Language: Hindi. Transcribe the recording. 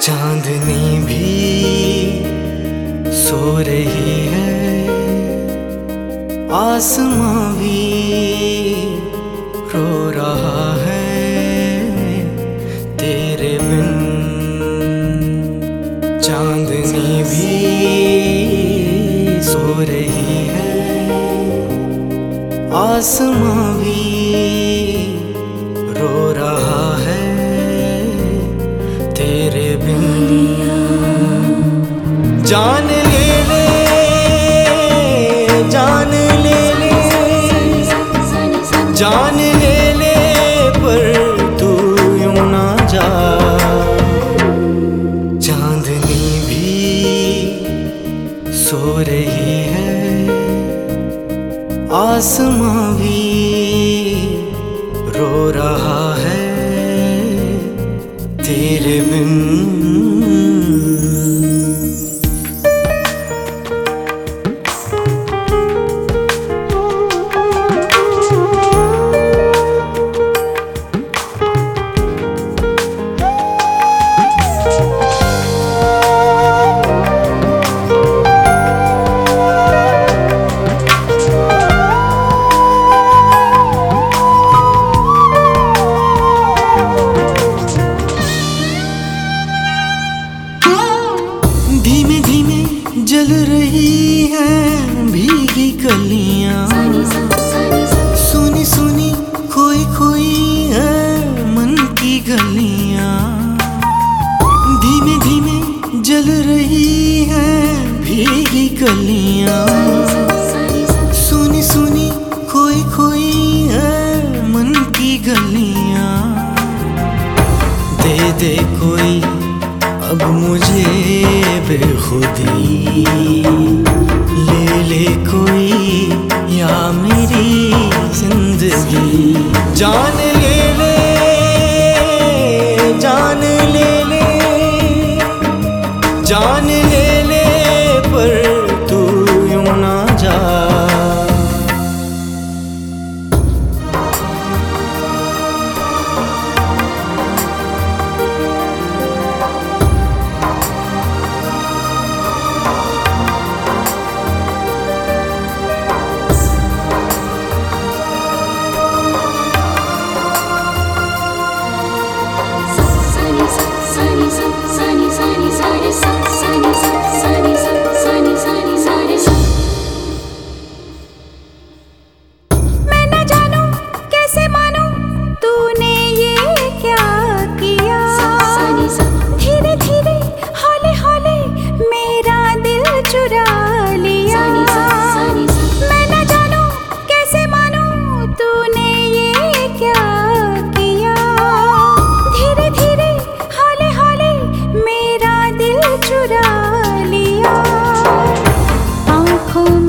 चांदनी भी सो रही है। आसमां भी रो रहा है। तेरे बिन चांदनी भी सो रही है। आसमां भी जान ले ले, जान ले ले। जान ले ले, पर तू यूँ ना जा। चांदनी भी सो रही है, आसमां भी रो रहा है। तेरे धीमे धीमे जल रही है भीगी कलियाँ। सुनी सुनी खोई खोई है मन की गलियाँ। धीमे धीमे जल रही है भीगी कलियाँ। सुनी सुनी खोई खोई है मन की गलियाँ। दे दे कोई अब मुझे बेखुदी। ले ले कोई, या मेरी ज़िंदगी। जान ले ले, जान ले ले। जान ले ले पर